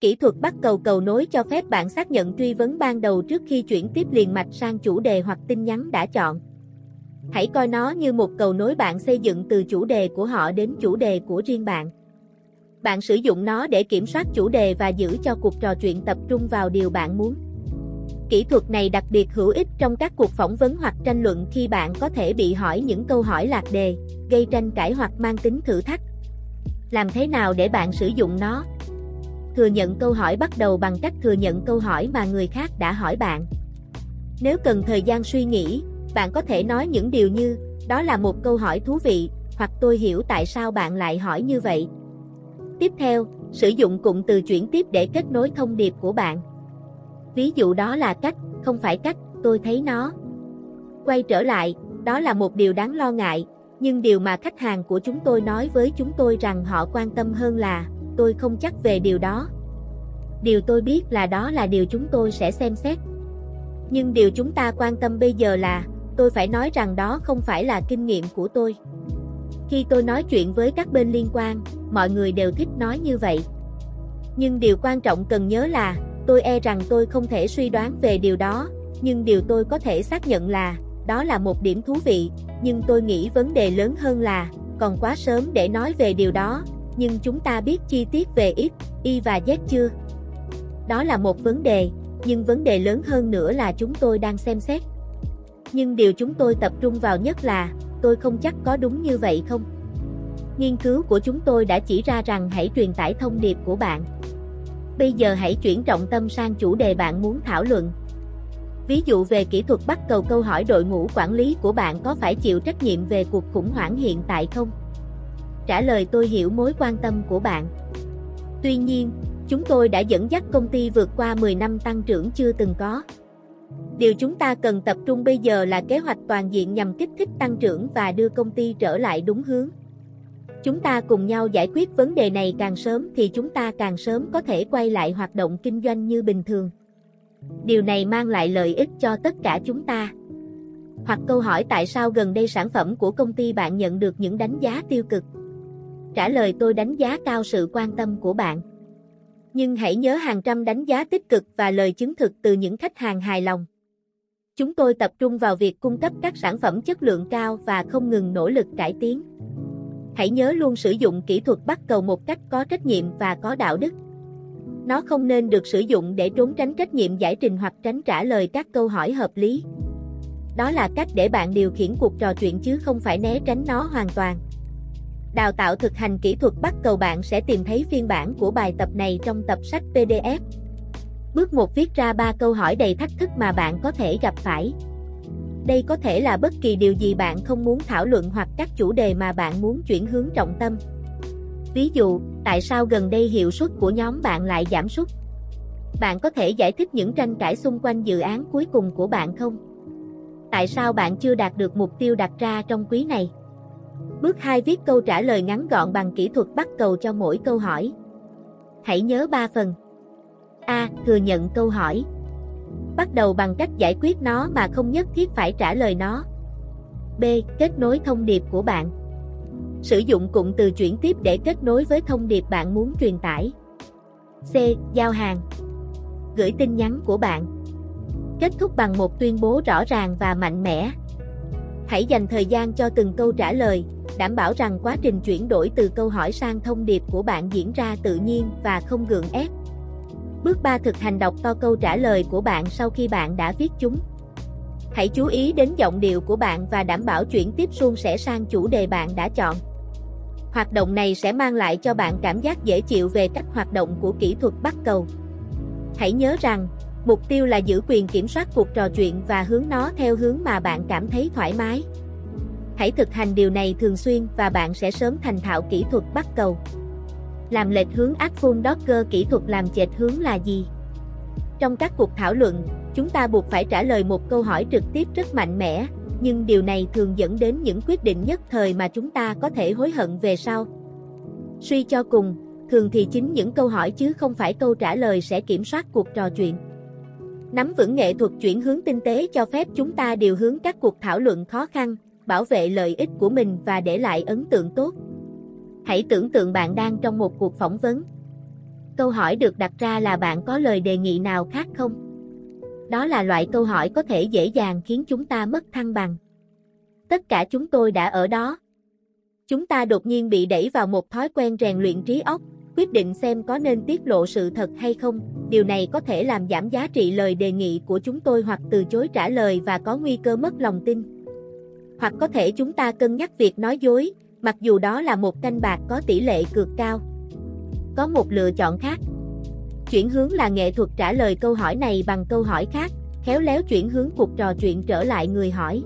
Kỹ thuật bắt cầu cầu nối cho phép bạn xác nhận truy vấn ban đầu trước khi chuyển tiếp liền mạch sang chủ đề hoặc tin nhắn đã chọn. Hãy coi nó như một cầu nối bạn xây dựng từ chủ đề của họ đến chủ đề của riêng bạn. Bạn sử dụng nó để kiểm soát chủ đề và giữ cho cuộc trò chuyện tập trung vào điều bạn muốn. Kỹ thuật này đặc biệt hữu ích trong các cuộc phỏng vấn hoặc tranh luận khi bạn có thể bị hỏi những câu hỏi lạc đề, gây tranh cãi hoặc mang tính thử thách. Làm thế nào để bạn sử dụng nó? Thừa nhận câu hỏi bắt đầu bằng cách thừa nhận câu hỏi mà người khác đã hỏi bạn. Nếu cần thời gian suy nghĩ, bạn có thể nói những điều như, đó là một câu hỏi thú vị, hoặc tôi hiểu tại sao bạn lại hỏi như vậy. Tiếp theo, sử dụng cụm từ chuyển tiếp để kết nối thông điệp của bạn. Ví dụ đó là cách, không phải cách, tôi thấy nó. Quay trở lại, đó là một điều đáng lo ngại, nhưng điều mà khách hàng của chúng tôi nói với chúng tôi rằng họ quan tâm hơn là, tôi không chắc về điều đó. Điều tôi biết là đó là điều chúng tôi sẽ xem xét. Nhưng điều chúng ta quan tâm bây giờ là, tôi phải nói rằng đó không phải là kinh nghiệm của tôi. Khi tôi nói chuyện với các bên liên quan, mọi người đều thích nói như vậy. Nhưng điều quan trọng cần nhớ là, tôi e rằng tôi không thể suy đoán về điều đó, nhưng điều tôi có thể xác nhận là, đó là một điểm thú vị, nhưng tôi nghĩ vấn đề lớn hơn là, còn quá sớm để nói về điều đó, nhưng chúng ta biết chi tiết về X, Y và Z chưa? Đó là một vấn đề, nhưng vấn đề lớn hơn nữa là chúng tôi đang xem xét. Nhưng điều chúng tôi tập trung vào nhất là, tôi không chắc có đúng như vậy không? Nghiên cứu của chúng tôi đã chỉ ra rằng hãy truyền tải thông điệp của bạn. Bây giờ hãy chuyển trọng tâm sang chủ đề bạn muốn thảo luận. Ví dụ về kỹ thuật bắt cầu câu hỏi đội ngũ quản lý của bạn có phải chịu trách nhiệm về cuộc khủng hoảng hiện tại không? Trả lời tôi hiểu mối quan tâm của bạn. Tuy nhiên, chúng tôi đã dẫn dắt công ty vượt qua 10 năm tăng trưởng chưa từng có. Điều chúng ta cần tập trung bây giờ là kế hoạch toàn diện nhằm kích thích tăng trưởng và đưa công ty trở lại đúng hướng. Chúng ta cùng nhau giải quyết vấn đề này càng sớm thì chúng ta càng sớm có thể quay lại hoạt động kinh doanh như bình thường. Điều này mang lại lợi ích cho tất cả chúng ta. Hoặc câu hỏi tại sao gần đây sản phẩm của công ty bạn nhận được những đánh giá tiêu cực. Trả lời tôi đánh giá cao sự quan tâm của bạn. Nhưng hãy nhớ hàng trăm đánh giá tích cực và lời chứng thực từ những khách hàng hài lòng. Chúng tôi tập trung vào việc cung cấp các sản phẩm chất lượng cao và không ngừng nỗ lực cải tiến. Hãy nhớ luôn sử dụng kỹ thuật bắt cầu một cách có trách nhiệm và có đạo đức. Nó không nên được sử dụng để trốn tránh trách nhiệm giải trình hoặc tránh trả lời các câu hỏi hợp lý. Đó là cách để bạn điều khiển cuộc trò chuyện chứ không phải né tránh nó hoàn toàn. Đào tạo thực hành kỹ thuật bắt cầu bạn sẽ tìm thấy phiên bản của bài tập này trong tập sách PDF. Bước 1 viết ra 3 câu hỏi đầy thách thức mà bạn có thể gặp phải. Đây có thể là bất kỳ điều gì bạn không muốn thảo luận hoặc các chủ đề mà bạn muốn chuyển hướng trọng tâm. Ví dụ, tại sao gần đây hiệu suất của nhóm bạn lại giảm sút? Bạn có thể giải thích những tranh cãi xung quanh dự án cuối cùng của bạn không? Tại sao bạn chưa đạt được mục tiêu đặt ra trong quý này? Bước 2 viết câu trả lời ngắn gọn bằng kỹ thuật bắt cầu cho mỗi câu hỏi. Hãy nhớ 3 phần. A. Thừa nhận câu hỏi. Bắt đầu bằng cách giải quyết nó mà không nhất thiết phải trả lời nó. B. Kết nối thông điệp của bạn. Sử dụng cụm từ chuyển tiếp để kết nối với thông điệp bạn muốn truyền tải. C. Giao hàng. Gửi tin nhắn của bạn. Kết thúc bằng một tuyên bố rõ ràng và mạnh mẽ. Hãy dành thời gian cho từng câu trả lời, đảm bảo rằng quá trình chuyển đổi từ câu hỏi sang thông điệp của bạn diễn ra tự nhiên và không gượng ép. Bước 3 thực hành đọc to câu trả lời của bạn sau khi bạn đã viết chúng. Hãy chú ý đến giọng điệu của bạn và đảm bảo chuyển tiếp suôn sẻ sang chủ đề bạn đã chọn. Hoạt động này sẽ mang lại cho bạn cảm giác dễ chịu về cách hoạt động của kỹ thuật bắt cầu. Hãy nhớ rằng, mục tiêu là giữ quyền kiểm soát cuộc trò chuyện và hướng nó theo hướng mà bạn cảm thấy thoải mái. Hãy thực hành điều này thường xuyên và bạn sẽ sớm thành thạo kỹ thuật bắt cầu. Làm lệch hướng ác phun Docker kỹ thuật làm chệch hướng là gì? Trong các cuộc thảo luận, chúng ta buộc phải trả lời một câu hỏi trực tiếp rất mạnh mẽ, nhưng điều này thường dẫn đến những quyết định nhất thời mà chúng ta có thể hối hận về sau. Suy cho cùng, thường thì chính những câu hỏi chứ không phải câu trả lời sẽ kiểm soát cuộc trò chuyện. Nắm vững nghệ thuật chuyển hướng tinh tế cho phép chúng ta điều hướng các cuộc thảo luận khó khăn, bảo vệ lợi ích của mình và để lại ấn tượng tốt. Hãy tưởng tượng bạn đang trong một cuộc phỏng vấn. Câu hỏi được đặt ra là bạn có lời đề nghị nào khác không? Đó là loại câu hỏi có thể dễ dàng khiến chúng ta mất thăng bằng. Tất cả chúng tôi đã ở đó. Chúng ta đột nhiên bị đẩy vào một thói quen rèn luyện trí óc, quyết định xem có nên tiết lộ sự thật hay không. Điều này có thể làm giảm giá trị lời đề nghị của chúng tôi hoặc từ chối trả lời và có nguy cơ mất lòng tin. Hoặc có thể chúng ta cân nhắc việc nói dối, mặc dù đó là một canh bạc có tỷ lệ cược cao. Có một lựa chọn khác. Chuyển hướng là nghệ thuật trả lời câu hỏi này bằng câu hỏi khác, khéo léo chuyển hướng cuộc trò chuyện trở lại người hỏi.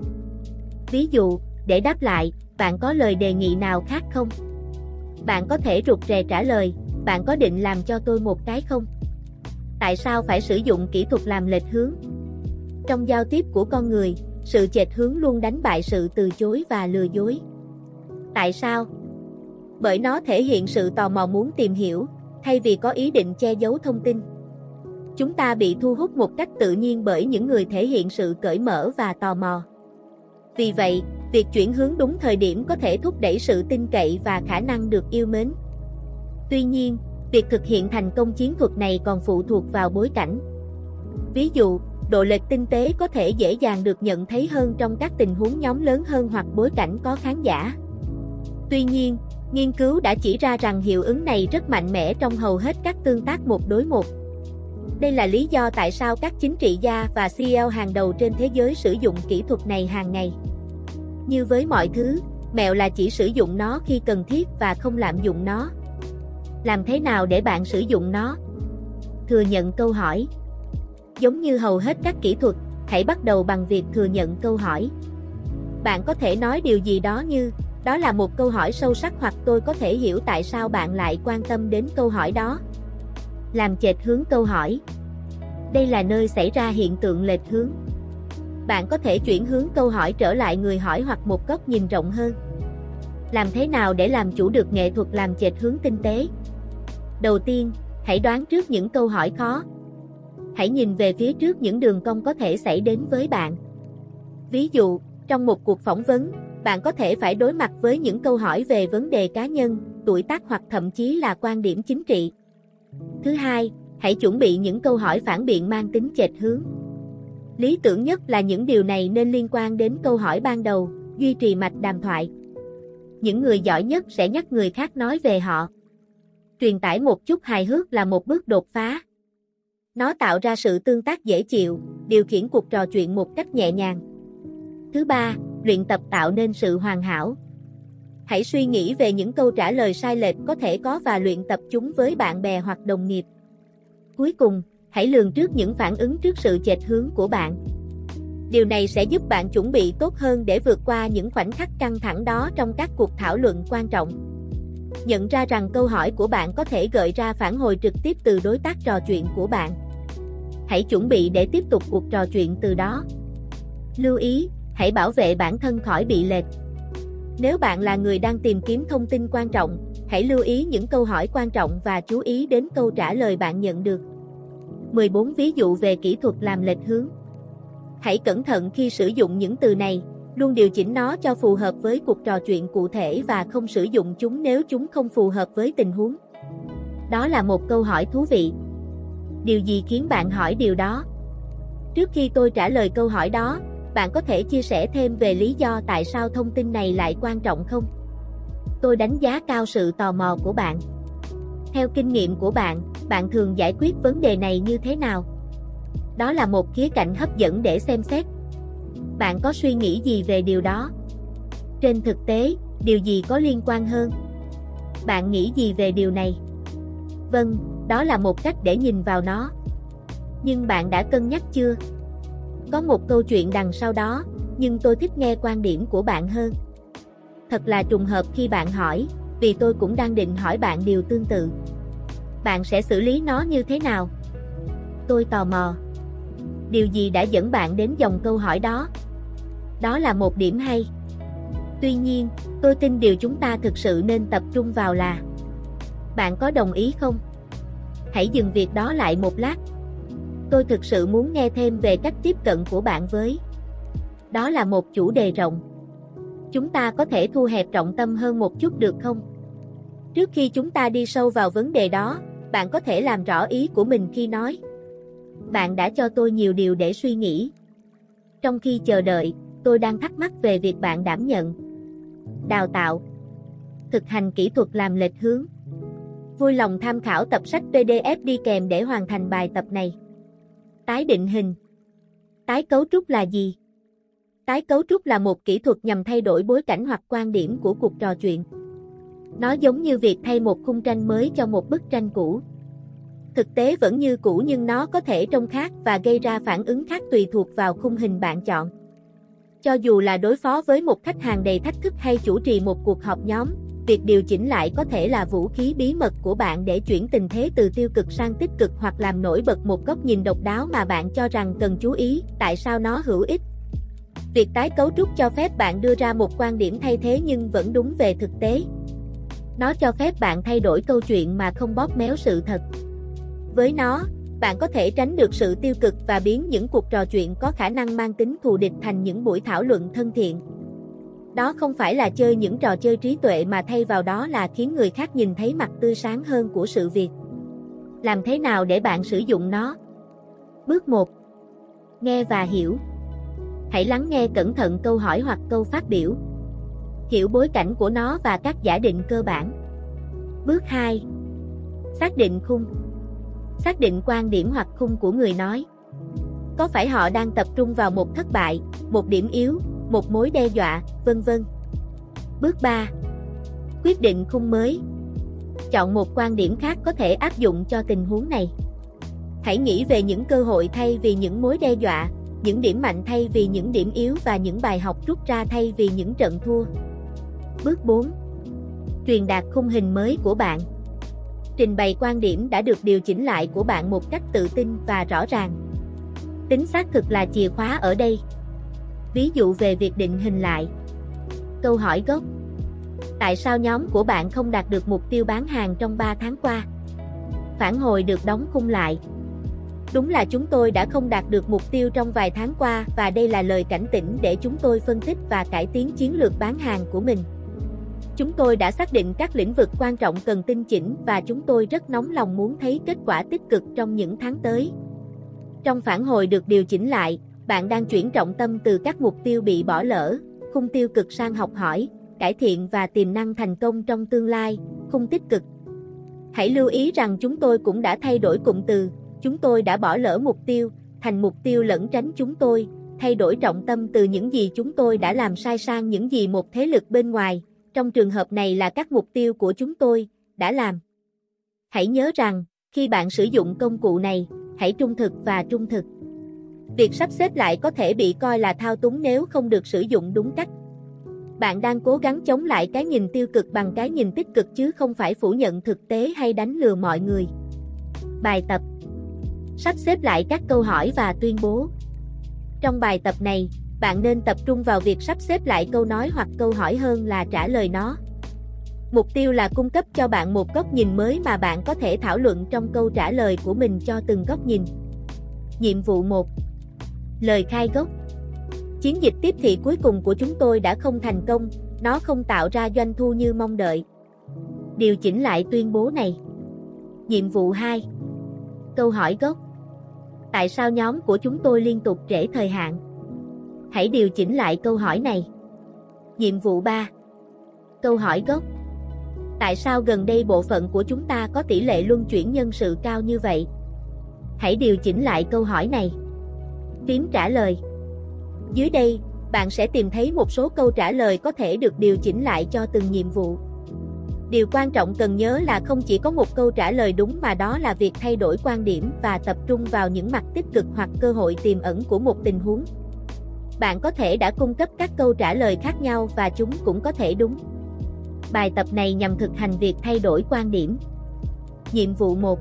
Ví dụ, để đáp lại, bạn có lời đề nghị nào khác không? Bạn có thể rụt rè trả lời, bạn có định làm cho tôi một cái không? Tại sao phải sử dụng kỹ thuật làm lệch hướng? Trong giao tiếp của con người, sự chệch hướng luôn đánh bại sự từ chối và lừa dối. Tại sao? Bởi nó thể hiện sự tò mò muốn tìm hiểu, thay vì có ý định che giấu thông tin. Chúng ta bị thu hút một cách tự nhiên bởi những người thể hiện sự cởi mở và tò mò. Vì vậy, việc chuyển hướng đúng thời điểm có thể thúc đẩy sự tin cậy và khả năng được yêu mến. Tuy nhiên, việc thực hiện thành công chiến thuật này còn phụ thuộc vào bối cảnh. Ví dụ, độ lệch tinh tế có thể dễ dàng được nhận thấy hơn trong các tình huống nhóm lớn hơn hoặc bối cảnh có khán giả. Tuy nhiên, nghiên cứu đã chỉ ra rằng hiệu ứng này rất mạnh mẽ trong hầu hết các tương tác một đối một. Đây là lý do tại sao các chính trị gia và CEO hàng đầu trên thế giới sử dụng kỹ thuật này hàng ngày. Như với mọi thứ, mẹo là chỉ sử dụng nó khi cần thiết và không lạm dụng nó. Làm thế nào để bạn sử dụng nó? Thừa nhận câu hỏi. Giống như hầu hết các kỹ thuật, hãy bắt đầu bằng việc thừa nhận câu hỏi. Bạn có thể nói điều gì đó như, đó là một câu hỏi sâu sắc hoặc tôi có thể hiểu tại sao bạn lại quan tâm đến câu hỏi đó. Làm chệch hướng câu hỏi. Đây là nơi xảy ra hiện tượng lệch hướng. Bạn có thể chuyển hướng câu hỏi trở lại người hỏi hoặc một góc nhìn rộng hơn. Làm thế nào để làm chủ được nghệ thuật làm chệch hướng tinh tế? Đầu tiên, hãy đoán trước những câu hỏi khó. Hãy nhìn về phía trước những đường cong có thể xảy đến với bạn. Ví dụ, trong một cuộc phỏng vấn, bạn có thể phải đối mặt với những câu hỏi về vấn đề cá nhân, tuổi tác hoặc thậm chí là quan điểm chính trị. Thứ hai, hãy chuẩn bị những câu hỏi phản biện mang tính chệch hướng. Lý tưởng nhất là những điều này nên liên quan đến câu hỏi ban đầu, duy trì mạch đàm thoại. Những người giỏi nhất sẽ nhắc người khác nói về họ. Truyền tải một chút hài hước là một bước đột phá. Nó tạo ra sự tương tác dễ chịu, điều khiển cuộc trò chuyện một cách nhẹ nhàng. Thứ ba, luyện tập tạo nên sự hoàn hảo. Hãy suy nghĩ về những câu trả lời sai lệch có thể có và luyện tập chúng với bạn bè hoặc đồng nghiệp. Cuối cùng, hãy lường trước những phản ứng trước sự chệch hướng của bạn. Điều này sẽ giúp bạn chuẩn bị tốt hơn để vượt qua những khoảnh khắc căng thẳng đó trong các cuộc thảo luận quan trọng. Nhận ra rằng câu hỏi của bạn có thể gợi ra phản hồi trực tiếp từ đối tác trò chuyện của bạn. Hãy chuẩn bị để tiếp tục cuộc trò chuyện từ đó. Lưu ý, hãy bảo vệ bản thân khỏi bị lệch. Nếu bạn là người đang tìm kiếm thông tin quan trọng, hãy lưu ý những câu hỏi quan trọng và chú ý đến câu trả lời bạn nhận được. 14 ví dụ về kỹ thuật làm lệch hướng. Hãy cẩn thận khi sử dụng những từ này, luôn điều chỉnh nó cho phù hợp với cuộc trò chuyện cụ thể và không sử dụng chúng nếu chúng không phù hợp với tình huống. Đó là một câu hỏi thú vị. Điều gì khiến bạn hỏi điều đó? Trước khi tôi trả lời câu hỏi đó, bạn có thể chia sẻ thêm về lý do tại sao thông tin này lại quan trọng không? Tôi đánh giá cao sự tò mò của bạn. Theo kinh nghiệm của bạn, bạn thường giải quyết vấn đề này như thế nào? Đó là một khía cạnh hấp dẫn để xem xét. Bạn có suy nghĩ gì về điều đó? Trên thực tế, điều gì có liên quan hơn? Bạn nghĩ gì về điều này? Vâng, đó là một cách để nhìn vào nó. Nhưng bạn đã cân nhắc chưa? Có một câu chuyện đằng sau đó, nhưng tôi thích nghe quan điểm của bạn hơn. Thật là trùng hợp khi bạn hỏi, vì tôi cũng đang định hỏi bạn điều tương tự. Bạn sẽ xử lý nó như thế nào? Tôi tò mò. Điều gì đã dẫn bạn đến dòng câu hỏi đó? Đó là một điểm hay. Tuy nhiên, tôi tin điều chúng ta thực sự nên tập trung vào là Bạn có đồng ý không? Hãy dừng việc đó lại một lát. Tôi thực sự muốn nghe thêm về cách tiếp cận của bạn với Đó là một chủ đề rộng. Chúng ta có thể thu hẹp trọng tâm hơn một chút được không? Trước khi chúng ta đi sâu vào vấn đề đó, bạn có thể làm rõ ý của mình khi nói. Bạn đã cho tôi nhiều điều để suy nghĩ. Trong khi chờ đợi, tôi đang thắc mắc về việc bạn đảm nhận. Đào tạo. Thực hành kỹ thuật làm lệch hướng. Vui lòng tham khảo tập sách PDF đi kèm để hoàn thành bài tập này. Tái định hình. Tái cấu trúc là gì? Tái cấu trúc là một kỹ thuật nhằm thay đổi bối cảnh hoặc quan điểm của cuộc trò chuyện. Nó giống như việc thay một khung tranh mới cho một bức tranh cũ. Thực tế vẫn như cũ nhưng nó có thể trông khác và gây ra phản ứng khác tùy thuộc vào khung hình bạn chọn. Cho dù là đối phó với một khách hàng đầy thách thức hay chủ trì một cuộc họp nhóm, việc điều chỉnh lại có thể là vũ khí bí mật của bạn để chuyển tình thế từ tiêu cực sang tích cực hoặc làm nổi bật một góc nhìn độc đáo mà bạn cho rằng cần chú ý, tại sao nó hữu ích. Việc tái cấu trúc cho phép bạn đưa ra một quan điểm thay thế nhưng vẫn đúng về thực tế. Nó cho phép bạn thay đổi câu chuyện mà không bóp méo sự thật. Với nó, bạn có thể tránh được sự tiêu cực và biến những cuộc trò chuyện có khả năng mang tính thù địch thành những buổi thảo luận thân thiện. Đó không phải là chơi những trò chơi trí tuệ mà thay vào đó là khiến người khác nhìn thấy mặt tươi sáng hơn của sự việc. Làm thế nào để bạn sử dụng nó? Bước 1. Nghe và hiểu. Hãy lắng nghe cẩn thận câu hỏi hoặc câu phát biểu. Hiểu bối cảnh của nó và các giả định cơ bản. Bước 2. Xác định khung. Xác định quan điểm hoặc khung của người nói. Có phải họ đang tập trung vào một thất bại, một điểm yếu, một mối đe dọa, vân vân. Bước 3. Quyết định khung mới. Chọn một quan điểm khác có thể áp dụng cho tình huống này. Hãy nghĩ về những cơ hội thay vì những mối đe dọa, những điểm mạnh thay vì những điểm yếu và những bài học rút ra thay vì những trận thua. Bước 4. Truyền đạt khung hình mới của bạn. Trình bày quan điểm đã được điều chỉnh lại của bạn một cách tự tin và rõ ràng. Tính xác thực là chìa khóa ở đây. Ví dụ về việc định hình lại. Câu hỏi gốc. Tại sao nhóm của bạn không đạt được mục tiêu bán hàng trong 3 tháng qua? Phản hồi được đóng khung lại. Đúng là chúng tôi đã không đạt được mục tiêu trong vài tháng qua và đây là lời cảnh tỉnh để chúng tôi phân tích và cải tiến chiến lược bán hàng của mình. Chúng tôi đã xác định các lĩnh vực quan trọng cần tinh chỉnh và chúng tôi rất nóng lòng muốn thấy kết quả tích cực trong những tháng tới. Trong phản hồi được điều chỉnh lại, bạn đang chuyển trọng tâm từ các mục tiêu bị bỏ lỡ, khung tiêu cực sang học hỏi, cải thiện và tiềm năng thành công trong tương lai, khung tích cực. Hãy lưu ý rằng chúng tôi cũng đã thay đổi cụm từ, chúng tôi đã bỏ lỡ mục tiêu, thành mục tiêu lẫn tránh chúng tôi, thay đổi trọng tâm từ những gì chúng tôi đã làm sai sang những gì một thế lực bên ngoài, trong trường hợp này là các mục tiêu của chúng tôi, đã làm. Hãy nhớ rằng, khi bạn sử dụng công cụ này, hãy trung thực và trung thực. Việc sắp xếp lại có thể bị coi là thao túng nếu không được sử dụng đúng cách. Bạn đang cố gắng chống lại cái nhìn tiêu cực bằng cái nhìn tích cực chứ không phải phủ nhận thực tế hay đánh lừa mọi người. Bài tập Sắp xếp lại các câu hỏi và tuyên bố. Trong bài tập này, bạn nên tập trung vào việc sắp xếp lại câu nói hoặc câu hỏi hơn là trả lời nó. Mục tiêu là cung cấp cho bạn một góc nhìn mới mà bạn có thể thảo luận trong câu trả lời của mình cho từng góc nhìn. Nhiệm vụ 1 Lời khai gốc Chiến dịch tiếp thị cuối cùng của chúng tôi đã không thành công, nó không tạo ra doanh thu như mong đợi. Điều chỉnh lại tuyên bố này. Nhiệm vụ 2 Câu hỏi gốc Tại sao nhóm của chúng tôi liên tục trễ thời hạn? Hãy điều chỉnh lại câu hỏi này. Nhiệm vụ 3 Câu hỏi gốc Tại sao gần đây bộ phận của chúng ta có tỷ lệ luân chuyển nhân sự cao như vậy? Hãy điều chỉnh lại câu hỏi này. Phím trả lời. Dưới đây, bạn sẽ tìm thấy một số câu trả lời có thể được điều chỉnh lại cho từng nhiệm vụ. Điều quan trọng cần nhớ là không chỉ có một câu trả lời đúng mà đó là việc thay đổi quan điểm và tập trung vào những mặt tích cực hoặc cơ hội tiềm ẩn của một tình huống. Bạn có thể đã cung cấp các câu trả lời khác nhau và chúng cũng có thể đúng. Bài tập này nhằm thực hành việc thay đổi quan điểm. Nhiệm vụ 1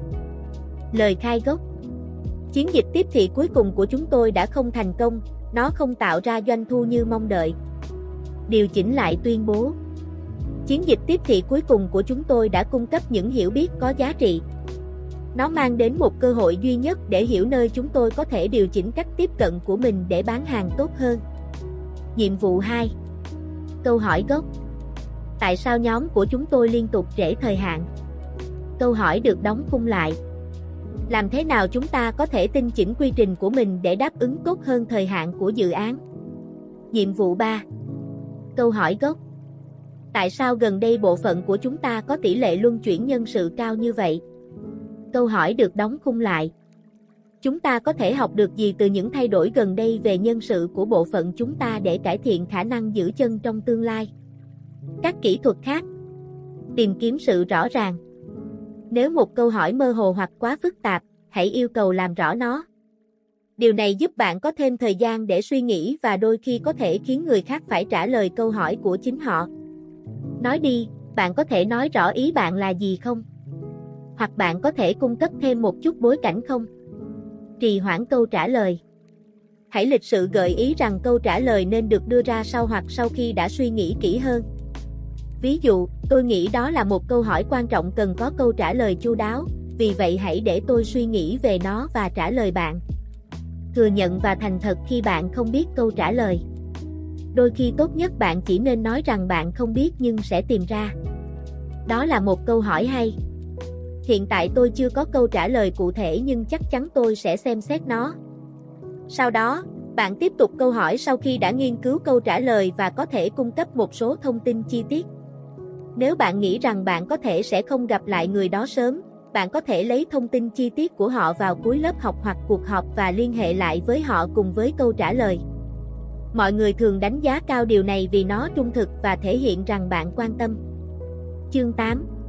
Lời khai gốc Chiến dịch tiếp thị cuối cùng của chúng tôi đã không thành công, nó không tạo ra doanh thu như mong đợi. Điều chỉnh lại tuyên bố. Chiến dịch tiếp thị cuối cùng của chúng tôi đã cung cấp những hiểu biết có giá trị. Nó mang đến một cơ hội duy nhất để hiểu nơi chúng tôi có thể điều chỉnh cách tiếp cận của mình để bán hàng tốt hơn. Nhiệm vụ 2 Câu hỏi gốc Tại sao nhóm của chúng tôi liên tục trễ thời hạn? Câu hỏi được đóng khung lại. Làm thế nào chúng ta có thể tinh chỉnh quy trình của mình để đáp ứng tốt hơn thời hạn của dự án? Nhiệm vụ 3. Câu hỏi gốc. Tại sao gần đây bộ phận của chúng ta có tỷ lệ luân chuyển nhân sự cao như vậy? Câu hỏi được đóng khung lại. Chúng ta có thể học được gì từ những thay đổi gần đây về nhân sự của bộ phận chúng ta để cải thiện khả năng giữ chân trong tương lai? Các kỹ thuật khác. Tìm kiếm sự rõ ràng. Nếu một câu hỏi mơ hồ hoặc quá phức tạp, hãy yêu cầu làm rõ nó. Điều này giúp bạn có thêm thời gian để suy nghĩ và đôi khi có thể khiến người khác phải trả lời câu hỏi của chính họ. Nói đi, bạn có thể nói rõ ý bạn là gì không? Hoặc bạn có thể cung cấp thêm một chút bối cảnh không? Trì hoãn câu trả lời. Hãy lịch sự gợi ý rằng câu trả lời nên được đưa ra sau hoặc sau khi đã suy nghĩ kỹ hơn. Ví dụ, tôi nghĩ đó là một câu hỏi quan trọng cần có câu trả lời chu đáo, vì vậy hãy để tôi suy nghĩ về nó và trả lời bạn. Thừa nhận và thành thật khi bạn không biết câu trả lời. Đôi khi tốt nhất bạn chỉ nên nói rằng bạn không biết nhưng sẽ tìm ra. Đó là một câu hỏi hay. Hiện tại tôi chưa có câu trả lời cụ thể nhưng chắc chắn tôi sẽ xem xét nó. Sau đó, bạn tiếp tục câu hỏi sau khi đã nghiên cứu câu trả lời và có thể cung cấp một số thông tin chi tiết. Nếu bạn nghĩ rằng bạn có thể sẽ không gặp lại người đó sớm, bạn có thể lấy thông tin chi tiết của họ vào cuối lớp học hoặc cuộc họp và liên hệ lại với họ cùng với câu trả lời. Mọi người thường đánh giá cao điều này vì nó trung thực và thể hiện rằng bạn quan tâm. Chương 8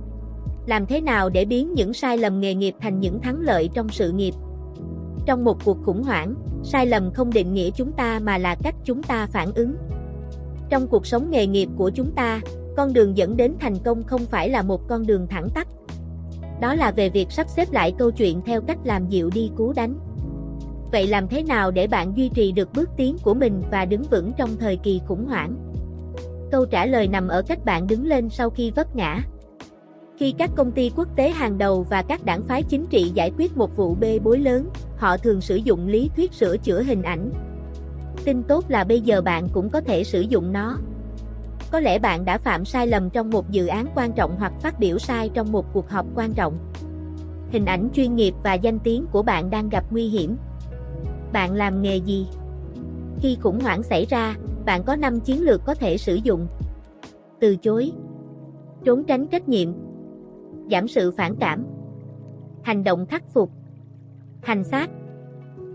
làm thế nào để biến những sai lầm nghề nghiệp thành những thắng lợi trong sự nghiệp? Trong một cuộc khủng hoảng, sai lầm không định nghĩa chúng ta mà là cách chúng ta phản ứng. Trong cuộc sống nghề nghiệp của chúng ta, con đường dẫn đến thành công không phải là một con đường thẳng tắt. Đó là về việc sắp xếp lại câu chuyện theo cách làm dịu đi cú đánh. Vậy làm thế nào để bạn duy trì được bước tiến của mình và đứng vững trong thời kỳ khủng hoảng? Câu trả lời nằm ở cách bạn đứng lên sau khi vấp ngã. Khi các công ty quốc tế hàng đầu và các đảng phái chính trị giải quyết một vụ bê bối lớn, họ thường sử dụng lý thuyết sửa chữa hình ảnh. Tin tốt là bây giờ bạn cũng có thể sử dụng nó. Có lẽ bạn đã phạm sai lầm trong một dự án quan trọng hoặc phát biểu sai trong một cuộc họp quan trọng. Hình ảnh chuyên nghiệp và danh tiếng của bạn đang gặp nguy hiểm. Bạn làm nghề gì? Khi khủng hoảng xảy ra, bạn có 5 chiến lược có thể sử dụng. Từ chối. Trốn tránh trách nhiệm. Giảm sự phản cảm. Hành động khắc phục. Hành xác.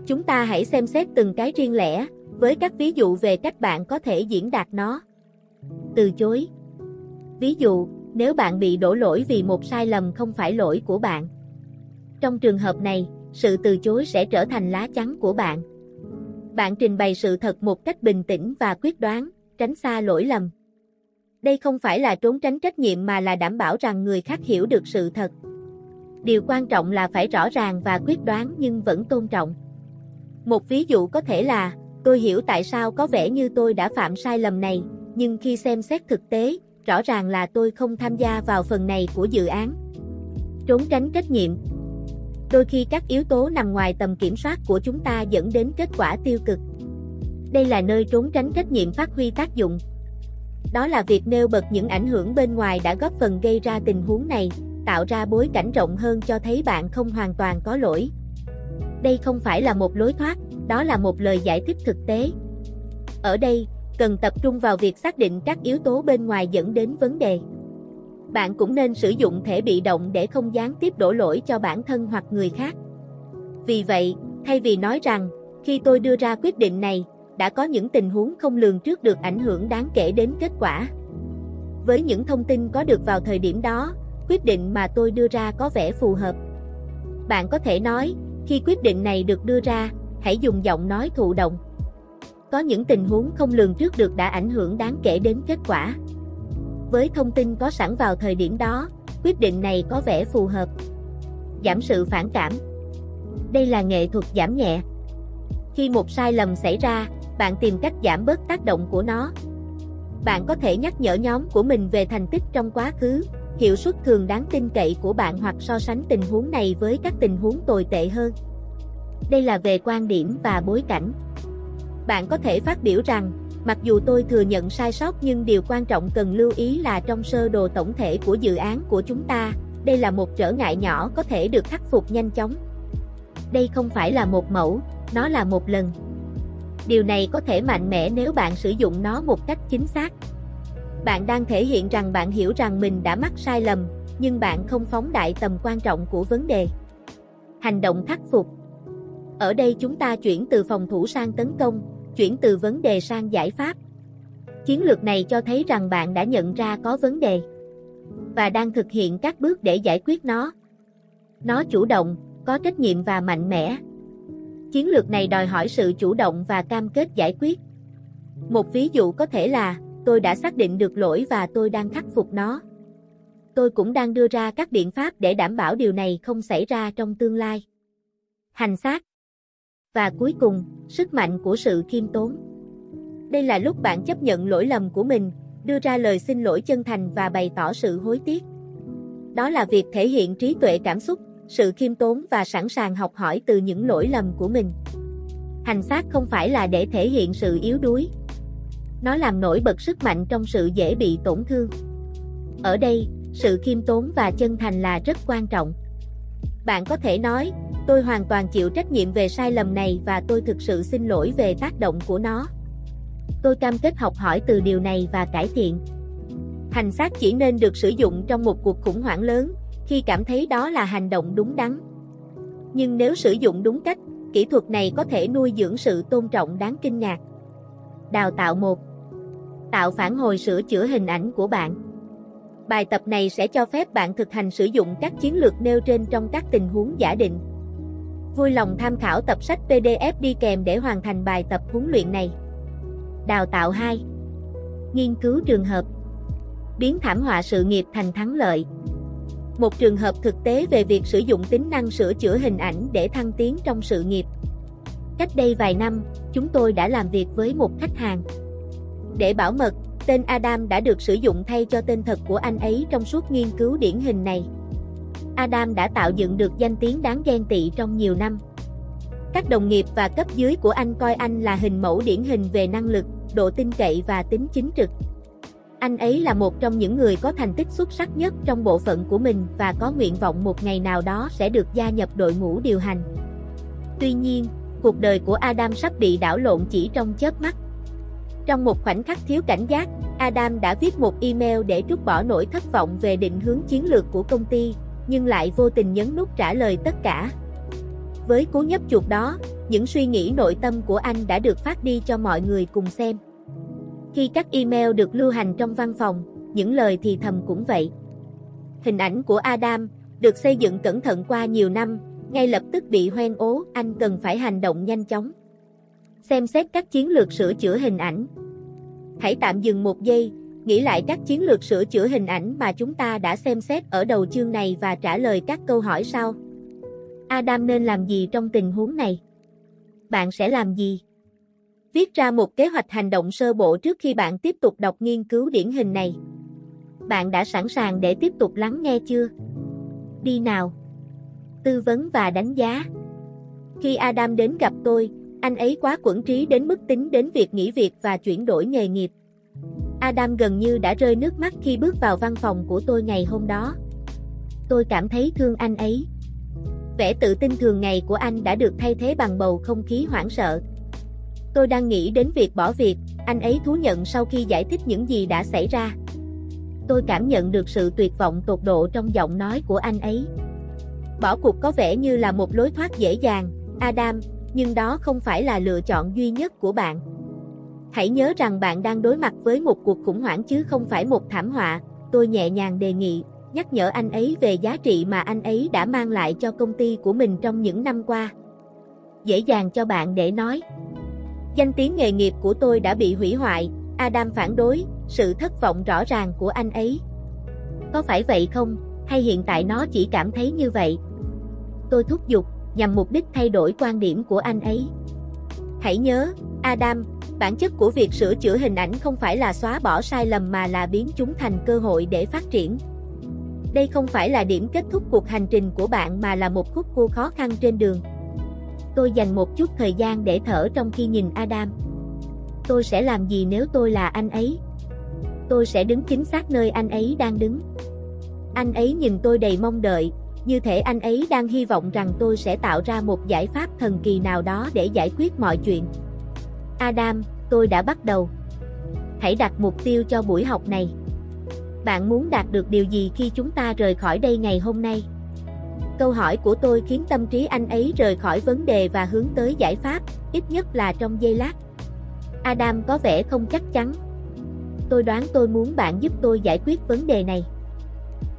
Chúng ta hãy xem xét từng cái riêng lẻ, với các ví dụ về cách bạn có thể diễn đạt nó. Từ chối. Ví dụ, nếu bạn bị đổ lỗi vì một sai lầm không phải lỗi của bạn. Trong trường hợp này, sự từ chối sẽ trở thành lá chắn của bạn. Bạn trình bày sự thật một cách bình tĩnh và quyết đoán, tránh xa lỗi lầm. Đây không phải là trốn tránh trách nhiệm mà là đảm bảo rằng người khác hiểu được sự thật. Điều quan trọng là phải rõ ràng và quyết đoán nhưng vẫn tôn trọng. Một ví dụ có thể là, tôi hiểu tại sao có vẻ như tôi đã phạm sai lầm này, nhưng khi xem xét thực tế, rõ ràng là tôi không tham gia vào phần này của dự án. Trốn tránh trách nhiệm Đôi khi các yếu tố nằm ngoài tầm kiểm soát của chúng ta dẫn đến kết quả tiêu cực. Đây là nơi trốn tránh trách nhiệm phát huy tác dụng. Đó là việc nêu bật những ảnh hưởng bên ngoài đã góp phần gây ra tình huống này, tạo ra bối cảnh rộng hơn cho thấy bạn không hoàn toàn có lỗi. Đây không phải là một lối thoát, đó là một lời giải thích thực tế. Ở đây, cần tập trung vào việc xác định các yếu tố bên ngoài dẫn đến vấn đề. Bạn cũng nên sử dụng thể bị động để không gián tiếp đổ lỗi cho bản thân hoặc người khác. Vì vậy, thay vì nói rằng, khi tôi đưa ra quyết định này, đã có những tình huống không lường trước được ảnh hưởng đáng kể đến kết quả. Với những thông tin có được vào thời điểm đó, quyết định mà tôi đưa ra có vẻ phù hợp. Bạn có thể nói, khi quyết định này được đưa ra, hãy dùng giọng nói thụ động. Có những tình huống không lường trước được đã ảnh hưởng đáng kể đến kết quả. Với thông tin có sẵn vào thời điểm đó, quyết định này có vẻ phù hợp. Giảm sự phản cảm. Đây là nghệ thuật giảm nhẹ. Khi một sai lầm xảy ra, bạn tìm cách giảm bớt tác động của nó. Bạn có thể nhắc nhở nhóm của mình về thành tích trong quá khứ, hiệu suất thường đáng tin cậy của bạn hoặc so sánh tình huống này với các tình huống tồi tệ hơn. Đây là về quan điểm và bối cảnh. Bạn có thể phát biểu rằng, mặc dù tôi thừa nhận sai sót nhưng điều quan trọng cần lưu ý là trong sơ đồ tổng thể của dự án của chúng ta, đây là một trở ngại nhỏ có thể được khắc phục nhanh chóng. Đây không phải là một mẫu, nó là một lần. Điều này có thể mạnh mẽ nếu bạn sử dụng nó một cách chính xác. Bạn đang thể hiện rằng bạn hiểu rằng mình đã mắc sai lầm, nhưng bạn không phóng đại tầm quan trọng của vấn đề. Hành động khắc phục Ở đây chúng ta chuyển từ phòng thủ sang tấn công, chuyển từ vấn đề sang giải pháp. Chiến lược này cho thấy rằng bạn đã nhận ra có vấn đề và đang thực hiện các bước để giải quyết nó. Nó chủ động, có trách nhiệm và mạnh mẽ. Chiến lược này đòi hỏi sự chủ động và cam kết giải quyết. Một ví dụ có thể là, tôi đã xác định được lỗi và tôi đang khắc phục nó. Tôi cũng đang đưa ra các biện pháp để đảm bảo điều này không xảy ra trong tương lai. Hành xác. Và cuối cùng, sức mạnh của sự khiêm tốn. Đây là lúc bạn chấp nhận lỗi lầm của mình, đưa ra lời xin lỗi chân thành và bày tỏ sự hối tiếc. Đó là việc thể hiện trí tuệ cảm xúc, sự khiêm tốn và sẵn sàng học hỏi từ những lỗi lầm của mình. Hành xác không phải là để thể hiện sự yếu đuối. Nó làm nổi bật sức mạnh trong sự dễ bị tổn thương. Ở đây, sự khiêm tốn và chân thành là rất quan trọng. Bạn có thể nói, tôi hoàn toàn chịu trách nhiệm về sai lầm này và tôi thực sự xin lỗi về tác động của nó. Tôi cam kết học hỏi từ điều này và cải thiện. Hành xác chỉ nên được sử dụng trong một cuộc khủng hoảng lớn, khi cảm thấy đó là hành động đúng đắn. Nhưng nếu sử dụng đúng cách, kỹ thuật này có thể nuôi dưỡng sự tôn trọng đáng kinh ngạc. Đào tạo 1 Tạo phản hồi sửa chữa hình ảnh của bạn Bài tập này sẽ cho phép bạn thực hành sử dụng các chiến lược nêu trên trong các tình huống giả định. Vui lòng tham khảo tập sách PDF đi kèm để hoàn thành bài tập huấn luyện này. Đào tạo 2 Nghiên cứu trường hợp Biến thảm họa sự nghiệp thành thắng lợi một trường hợp thực tế về việc sử dụng tính năng sửa chữa hình ảnh để thăng tiến trong sự nghiệp. Cách đây vài năm, chúng tôi đã làm việc với một khách hàng. Để bảo mật, tên Adam đã được sử dụng thay cho tên thật của anh ấy trong suốt nghiên cứu điển hình này. Adam đã tạo dựng được danh tiếng đáng ghen tị trong nhiều năm. Các đồng nghiệp và cấp dưới của anh coi anh là hình mẫu điển hình về năng lực, độ tin cậy và tính chính trực. Anh ấy là một trong những người có thành tích xuất sắc nhất trong bộ phận của mình và có nguyện vọng một ngày nào đó sẽ được gia nhập đội ngũ điều hành. Tuy nhiên, cuộc đời của Adam sắp bị đảo lộn chỉ trong chớp mắt. Trong một khoảnh khắc thiếu cảnh giác, Adam đã viết một email để trút bỏ nỗi thất vọng về định hướng chiến lược của công ty, nhưng lại vô tình nhấn nút trả lời tất cả. Với cú nhấp chuột đó, những suy nghĩ nội tâm của anh đã được phát đi cho mọi người cùng xem. Khi các email được lưu hành trong văn phòng, những lời thì thầm cũng vậy. Hình ảnh của Adam, được xây dựng cẩn thận qua nhiều năm, ngay lập tức bị hoen ố, anh cần phải hành động nhanh chóng. Xem xét các chiến lược sửa chữa hình ảnh. Hãy tạm dừng một giây, nghĩ lại các chiến lược sửa chữa hình ảnh mà chúng ta đã xem xét ở đầu chương này và trả lời các câu hỏi sau. Adam nên làm gì trong tình huống này? Bạn sẽ làm gì? Viết ra một kế hoạch hành động sơ bộ trước khi bạn tiếp tục đọc nghiên cứu điển hình này. Bạn đã sẵn sàng để tiếp tục lắng nghe chưa? Đi nào! Tư vấn và đánh giá Khi Adam đến gặp tôi, anh ấy quá quẩn trí đến mức tính đến việc nghỉ việc và chuyển đổi nghề nghiệp. Adam gần như đã rơi nước mắt khi bước vào văn phòng của tôi ngày hôm đó. Tôi cảm thấy thương anh ấy. Vẻ tự tin thường ngày của anh đã được thay thế bằng bầu không khí hoảng sợ. Tôi đang nghĩ đến việc bỏ việc, anh ấy thú nhận sau khi giải thích những gì đã xảy ra. Tôi cảm nhận được sự tuyệt vọng tột độ trong giọng nói của anh ấy. Bỏ cuộc có vẻ như là một lối thoát dễ dàng, Adam, nhưng đó không phải là lựa chọn duy nhất của bạn. Hãy nhớ rằng bạn đang đối mặt với một cuộc khủng hoảng chứ không phải một thảm họa, tôi nhẹ nhàng đề nghị, nhắc nhở anh ấy về giá trị mà anh ấy đã mang lại cho công ty của mình trong những năm qua. Dễ dàng cho bạn để nói. Danh tiếng nghề nghiệp của tôi đã bị hủy hoại, Adam phản đối, sự thất vọng rõ ràng của anh ấy. Có phải vậy không, hay hiện tại nó chỉ cảm thấy như vậy? Tôi thúc giục, nhằm mục đích thay đổi quan điểm của anh ấy. Hãy nhớ, Adam, bản chất của việc sửa chữa hình ảnh không phải là xóa bỏ sai lầm mà là biến chúng thành cơ hội để phát triển. Đây không phải là điểm kết thúc cuộc hành trình của bạn mà là một khúc cua khó khăn trên đường. Tôi dành một chút thời gian để thở trong khi nhìn Adam. Tôi sẽ làm gì nếu tôi là anh ấy? Tôi sẽ đứng chính xác nơi anh ấy đang đứng. Anh ấy nhìn tôi đầy mong đợi, như thể anh ấy đang hy vọng rằng tôi sẽ tạo ra một giải pháp thần kỳ nào đó để giải quyết mọi chuyện. Adam, tôi đã bắt đầu. Hãy đặt mục tiêu cho buổi học này. Bạn muốn đạt được điều gì khi chúng ta rời khỏi đây ngày hôm nay? Câu hỏi của tôi khiến tâm trí anh ấy rời khỏi vấn đề và hướng tới giải pháp, ít nhất là trong giây lát. Adam có vẻ không chắc chắn. Tôi đoán tôi muốn bạn giúp tôi giải quyết vấn đề này.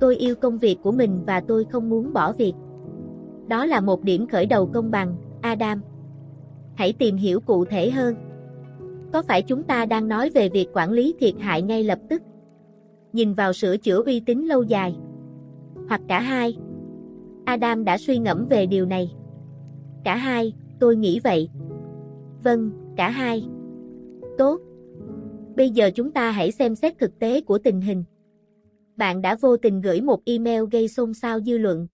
Tôi yêu công việc của mình và tôi không muốn bỏ việc. Đó là một điểm khởi đầu công bằng, Adam. Hãy tìm hiểu cụ thể hơn. Có phải chúng ta đang nói về việc quản lý thiệt hại ngay lập tức? Nhìn vào sửa chữa uy tín lâu dài. Hoặc cả hai. Adam đã suy ngẫm về điều này. Cả hai, tôi nghĩ vậy. Vâng, cả hai. Tốt. Bây giờ chúng ta hãy xem xét thực tế của tình hình. Bạn đã vô tình gửi một email gây xôn xao dư luận.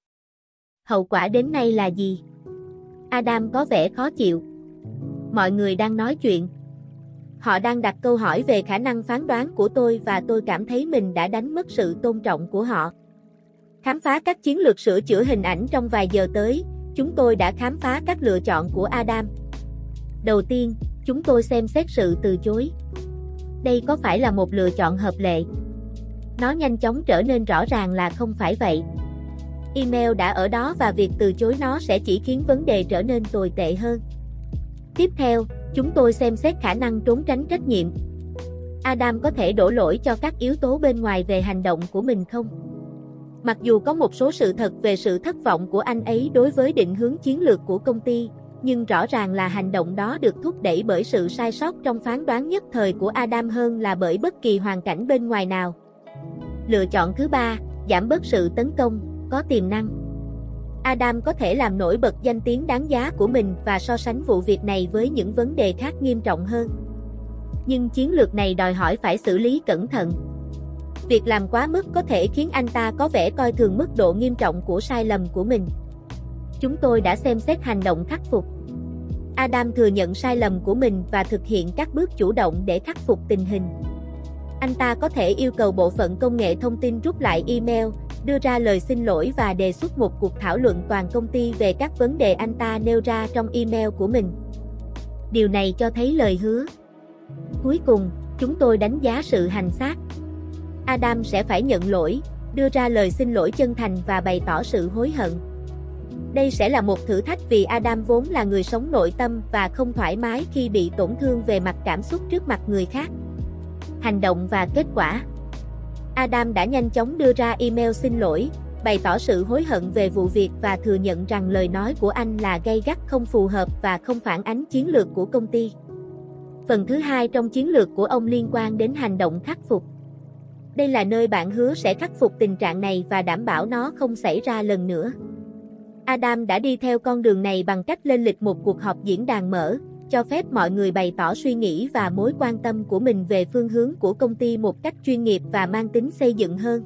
Hậu quả đến nay là gì? Adam có vẻ khó chịu. Mọi người đang nói chuyện. Họ đang đặt câu hỏi về khả năng phán đoán của tôi và tôi cảm thấy mình đã đánh mất sự tôn trọng của họ. Khám phá các chiến lược sửa chữa hình ảnh trong vài giờ tới, chúng tôi đã khám phá các lựa chọn của Adam. Đầu tiên, chúng tôi xem xét sự từ chối. Đây có phải là một lựa chọn hợp lệ? Nó nhanh chóng trở nên rõ ràng là không phải vậy. Email đã ở đó và việc từ chối nó sẽ chỉ khiến vấn đề trở nên tồi tệ hơn. Tiếp theo, chúng tôi xem xét khả năng trốn tránh trách nhiệm. Adam có thể đổ lỗi cho các yếu tố bên ngoài về hành động của mình không? Mặc dù có một số sự thật về sự thất vọng của anh ấy đối với định hướng chiến lược của công ty, nhưng rõ ràng là hành động đó được thúc đẩy bởi sự sai sót trong phán đoán nhất thời của Adam hơn là bởi bất kỳ hoàn cảnh bên ngoài nào. Lựa chọn thứ ba, giảm bớt sự tấn công, có tiềm năng. Adam có thể làm nổi bật danh tiếng đáng giá của mình và so sánh vụ việc này với những vấn đề khác nghiêm trọng hơn. Nhưng chiến lược này đòi hỏi phải xử lý cẩn thận. Việc làm quá mức có thể khiến anh ta có vẻ coi thường mức độ nghiêm trọng của sai lầm của mình. Chúng tôi đã xem xét hành động khắc phục. Adam thừa nhận sai lầm của mình và thực hiện các bước chủ động để khắc phục tình hình. Anh ta có thể yêu cầu bộ phận công nghệ thông tin rút lại email, đưa ra lời xin lỗi và đề xuất một cuộc thảo luận toàn công ty về các vấn đề anh ta nêu ra trong email của mình. Điều này cho thấy lời hứa. Cuối cùng, chúng tôi đánh giá sự hành xác. Adam sẽ phải nhận lỗi, đưa ra lời xin lỗi chân thành và bày tỏ sự hối hận. Đây sẽ là một thử thách vì Adam vốn là người sống nội tâm và không thoải mái khi bị tổn thương về mặt cảm xúc trước mặt người khác hành động và kết quả. Adam đã nhanh chóng đưa ra email xin lỗi, bày tỏ sự hối hận về vụ việc và thừa nhận rằng lời nói của anh là gây gắt không phù hợp và không phản ánh chiến lược của công ty. Phần thứ hai trong chiến lược của ông liên quan đến hành động khắc phục. Đây là nơi bạn hứa sẽ khắc phục tình trạng này và đảm bảo nó không xảy ra lần nữa. Adam đã đi theo con đường này bằng cách lên lịch một cuộc họp diễn đàn mở, cho phép mọi người bày tỏ suy nghĩ và mối quan tâm của mình về phương hướng của công ty một cách chuyên nghiệp và mang tính xây dựng hơn.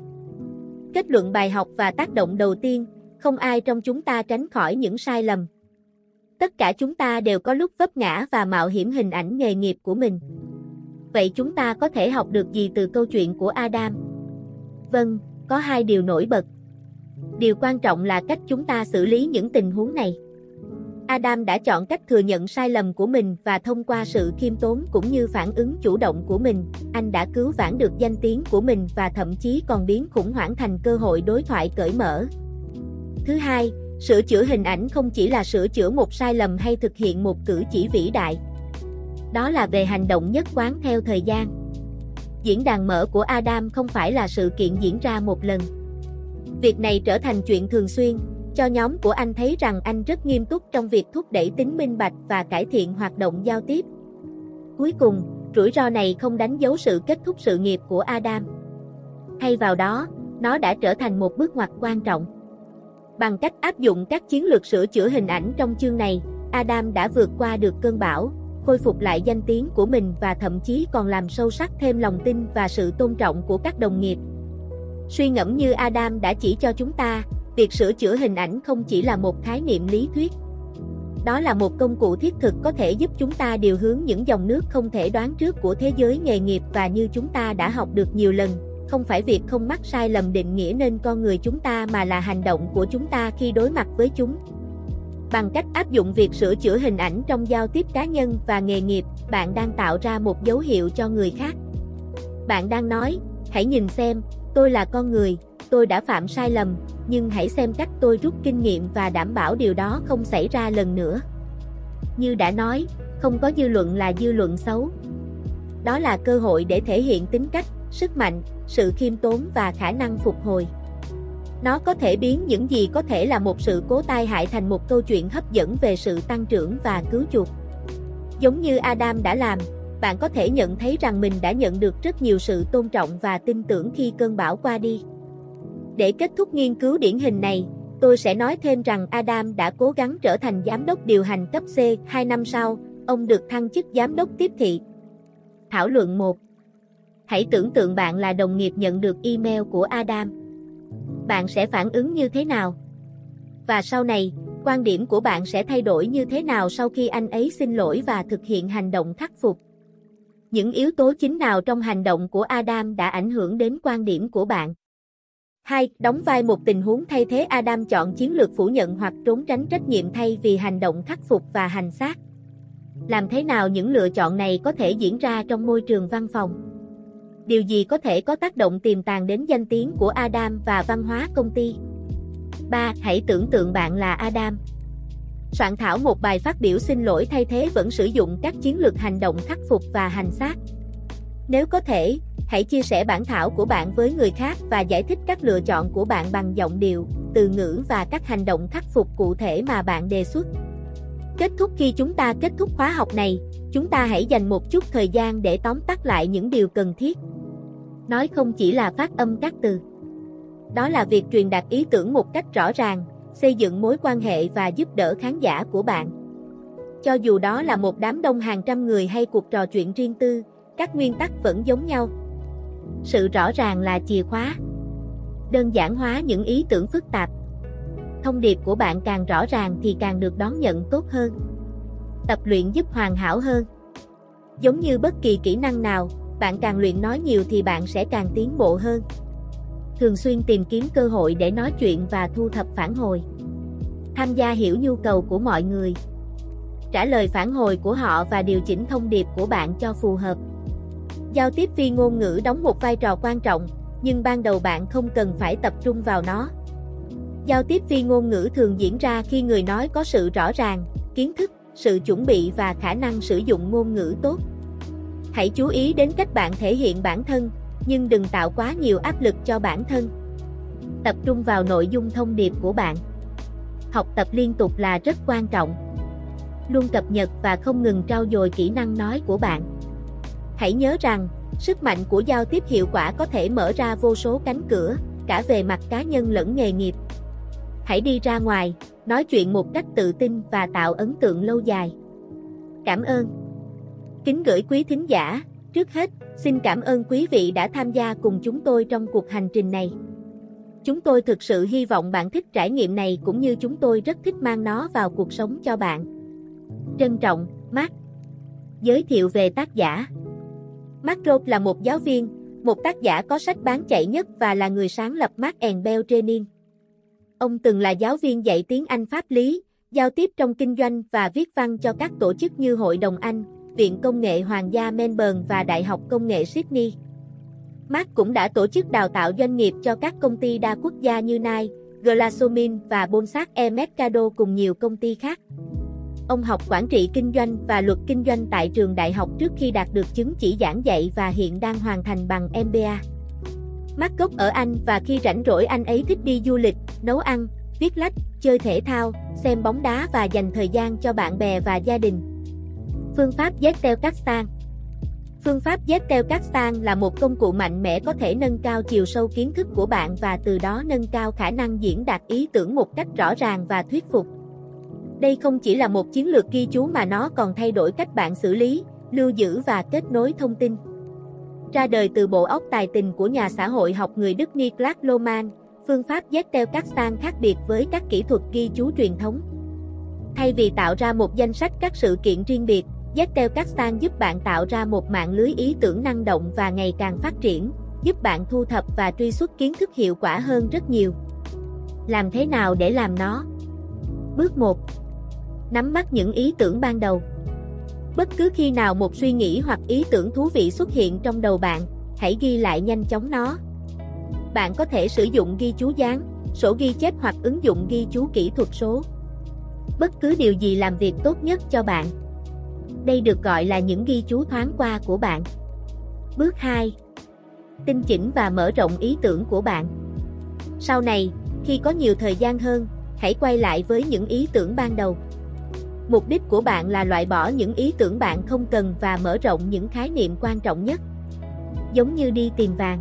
Kết luận bài học và tác động đầu tiên, không ai trong chúng ta tránh khỏi những sai lầm. Tất cả chúng ta đều có lúc vấp ngã và mạo hiểm hình ảnh nghề nghiệp của mình. Vậy chúng ta có thể học được gì từ câu chuyện của Adam? Vâng, có hai điều nổi bật. Điều quan trọng là cách chúng ta xử lý những tình huống này. Adam đã chọn cách thừa nhận sai lầm của mình và thông qua sự khiêm tốn cũng như phản ứng chủ động của mình, anh đã cứu vãn được danh tiếng của mình và thậm chí còn biến khủng hoảng thành cơ hội đối thoại cởi mở. Thứ hai, sửa chữa hình ảnh không chỉ là sửa chữa một sai lầm hay thực hiện một cử chỉ vĩ đại. Đó là về hành động nhất quán theo thời gian. Diễn đàn mở của Adam không phải là sự kiện diễn ra một lần. Việc này trở thành chuyện thường xuyên, cho nhóm của anh thấy rằng anh rất nghiêm túc trong việc thúc đẩy tính minh bạch và cải thiện hoạt động giao tiếp. Cuối cùng, rủi ro này không đánh dấu sự kết thúc sự nghiệp của Adam. Thay vào đó, nó đã trở thành một bước ngoặt quan trọng. Bằng cách áp dụng các chiến lược sửa chữa hình ảnh trong chương này, Adam đã vượt qua được cơn bão, khôi phục lại danh tiếng của mình và thậm chí còn làm sâu sắc thêm lòng tin và sự tôn trọng của các đồng nghiệp. Suy ngẫm như Adam đã chỉ cho chúng ta, Việc sửa chữa hình ảnh không chỉ là một khái niệm lý thuyết. Đó là một công cụ thiết thực có thể giúp chúng ta điều hướng những dòng nước không thể đoán trước của thế giới nghề nghiệp và như chúng ta đã học được nhiều lần, không phải việc không mắc sai lầm định nghĩa nên con người chúng ta mà là hành động của chúng ta khi đối mặt với chúng. Bằng cách áp dụng việc sửa chữa hình ảnh trong giao tiếp cá nhân và nghề nghiệp, bạn đang tạo ra một dấu hiệu cho người khác. Bạn đang nói, hãy nhìn xem, tôi là con người, tôi đã phạm sai lầm, nhưng hãy xem cách tôi rút kinh nghiệm và đảm bảo điều đó không xảy ra lần nữa. Như đã nói, không có dư luận là dư luận xấu. Đó là cơ hội để thể hiện tính cách, sức mạnh, sự khiêm tốn và khả năng phục hồi. Nó có thể biến những gì có thể là một sự cố tai hại thành một câu chuyện hấp dẫn về sự tăng trưởng và cứu chuộc. Giống như Adam đã làm, bạn có thể nhận thấy rằng mình đã nhận được rất nhiều sự tôn trọng và tin tưởng khi cơn bão qua đi. Để kết thúc nghiên cứu điển hình này, tôi sẽ nói thêm rằng Adam đã cố gắng trở thành giám đốc điều hành cấp C 2 năm sau, ông được thăng chức giám đốc tiếp thị. Thảo luận 1 Hãy tưởng tượng bạn là đồng nghiệp nhận được email của Adam. Bạn sẽ phản ứng như thế nào? Và sau này, quan điểm của bạn sẽ thay đổi như thế nào sau khi anh ấy xin lỗi và thực hiện hành động khắc phục? Những yếu tố chính nào trong hành động của Adam đã ảnh hưởng đến quan điểm của bạn? 2. Đóng vai một tình huống thay thế Adam chọn chiến lược phủ nhận hoặc trốn tránh trách nhiệm thay vì hành động khắc phục và hành xác. Làm thế nào những lựa chọn này có thể diễn ra trong môi trường văn phòng? Điều gì có thể có tác động tiềm tàng đến danh tiếng của Adam và văn hóa công ty? 3. Hãy tưởng tượng bạn là Adam. Soạn thảo một bài phát biểu xin lỗi thay thế vẫn sử dụng các chiến lược hành động khắc phục và hành xác. Nếu có thể, hãy chia sẻ bản thảo của bạn với người khác và giải thích các lựa chọn của bạn bằng giọng điệu, từ ngữ và các hành động khắc phục cụ thể mà bạn đề xuất. Kết thúc khi chúng ta kết thúc khóa học này, chúng ta hãy dành một chút thời gian để tóm tắt lại những điều cần thiết. Nói không chỉ là phát âm các từ. Đó là việc truyền đạt ý tưởng một cách rõ ràng, xây dựng mối quan hệ và giúp đỡ khán giả của bạn. Cho dù đó là một đám đông hàng trăm người hay cuộc trò chuyện riêng tư, các nguyên tắc vẫn giống nhau. Sự rõ ràng là chìa khóa. Đơn giản hóa những ý tưởng phức tạp. Thông điệp của bạn càng rõ ràng thì càng được đón nhận tốt hơn. Tập luyện giúp hoàn hảo hơn. Giống như bất kỳ kỹ năng nào, bạn càng luyện nói nhiều thì bạn sẽ càng tiến bộ hơn. Thường xuyên tìm kiếm cơ hội để nói chuyện và thu thập phản hồi. Tham gia hiểu nhu cầu của mọi người. Trả lời phản hồi của họ và điều chỉnh thông điệp của bạn cho phù hợp. Giao tiếp phi ngôn ngữ đóng một vai trò quan trọng, nhưng ban đầu bạn không cần phải tập trung vào nó. Giao tiếp phi ngôn ngữ thường diễn ra khi người nói có sự rõ ràng, kiến thức, sự chuẩn bị và khả năng sử dụng ngôn ngữ tốt. Hãy chú ý đến cách bạn thể hiện bản thân, nhưng đừng tạo quá nhiều áp lực cho bản thân. Tập trung vào nội dung thông điệp của bạn. Học tập liên tục là rất quan trọng. Luôn cập nhật và không ngừng trau dồi kỹ năng nói của bạn. Hãy nhớ rằng, sức mạnh của giao tiếp hiệu quả có thể mở ra vô số cánh cửa, cả về mặt cá nhân lẫn nghề nghiệp. Hãy đi ra ngoài, nói chuyện một cách tự tin và tạo ấn tượng lâu dài. Cảm ơn. Kính gửi quý thính giả, trước hết, xin cảm ơn quý vị đã tham gia cùng chúng tôi trong cuộc hành trình này. Chúng tôi thực sự hy vọng bạn thích trải nghiệm này cũng như chúng tôi rất thích mang nó vào cuộc sống cho bạn. Trân trọng, Mark. Giới thiệu về tác giả Mark Roth là một giáo viên, một tác giả có sách bán chạy nhất và là người sáng lập Mark and Bell Training. Ông từng là giáo viên dạy tiếng Anh pháp lý, giao tiếp trong kinh doanh và viết văn cho các tổ chức như Hội đồng Anh, Viện Công nghệ Hoàng gia Melbourne và Đại học Công nghệ Sydney. Mark cũng đã tổ chức đào tạo doanh nghiệp cho các công ty đa quốc gia như Nike, Glaxomin và Bonsac E Mercado cùng nhiều công ty khác. Ông học quản trị kinh doanh và luật kinh doanh tại trường đại học trước khi đạt được chứng chỉ giảng dạy và hiện đang hoàn thành bằng MBA. Mark gốc ở Anh và khi rảnh rỗi anh ấy thích đi du lịch, nấu ăn, viết lách, chơi thể thao, xem bóng đá và dành thời gian cho bạn bè và gia đình. Phương pháp Zettelkasten Phương pháp Zettelkasten là một công cụ mạnh mẽ có thể nâng cao chiều sâu kiến thức của bạn và từ đó nâng cao khả năng diễn đạt ý tưởng một cách rõ ràng và thuyết phục. Đây không chỉ là một chiến lược ghi chú mà nó còn thay đổi cách bạn xử lý, lưu giữ và kết nối thông tin. Ra đời từ bộ óc tài tình của nhà xã hội học người Đức Niklas Luhmann, phương pháp Zettelkasten khác biệt với các kỹ thuật ghi chú truyền thống. Thay vì tạo ra một danh sách các sự kiện riêng biệt, Zettelkasten giúp bạn tạo ra một mạng lưới ý tưởng năng động và ngày càng phát triển, giúp bạn thu thập và truy xuất kiến thức hiệu quả hơn rất nhiều. Làm thế nào để làm nó? Bước 1. Nắm bắt những ý tưởng ban đầu. Bất cứ khi nào một suy nghĩ hoặc ý tưởng thú vị xuất hiện trong đầu bạn, hãy ghi lại nhanh chóng nó. Bạn có thể sử dụng ghi chú dán, sổ ghi chép hoặc ứng dụng ghi chú kỹ thuật số. Bất cứ điều gì làm việc tốt nhất cho bạn. Đây được gọi là những ghi chú thoáng qua của bạn. Bước 2. Tinh chỉnh và mở rộng ý tưởng của bạn. Sau này, khi có nhiều thời gian hơn, hãy quay lại với những ý tưởng ban đầu. Mục đích của bạn là loại bỏ những ý tưởng bạn không cần và mở rộng những khái niệm quan trọng nhất. Giống như đi tìm vàng.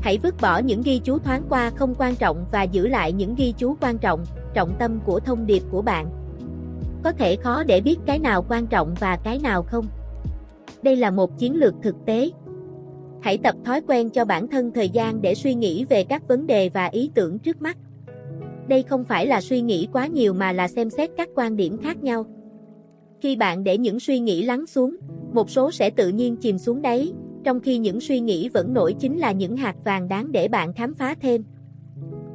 Hãy vứt bỏ những ghi chú thoáng qua không quan trọng và giữ lại những ghi chú quan trọng, trọng tâm của thông điệp của bạn. Có thể khó để biết cái nào quan trọng và cái nào không. Đây là một chiến lược thực tế. Hãy tập thói quen cho bản thân thời gian để suy nghĩ về các vấn đề và ý tưởng trước mắt. Đây không phải là suy nghĩ quá nhiều mà là xem xét các quan điểm khác nhau. Khi bạn để những suy nghĩ lắng xuống, một số sẽ tự nhiên chìm xuống đáy, trong khi những suy nghĩ vẫn nổi chính là những hạt vàng đáng để bạn khám phá thêm.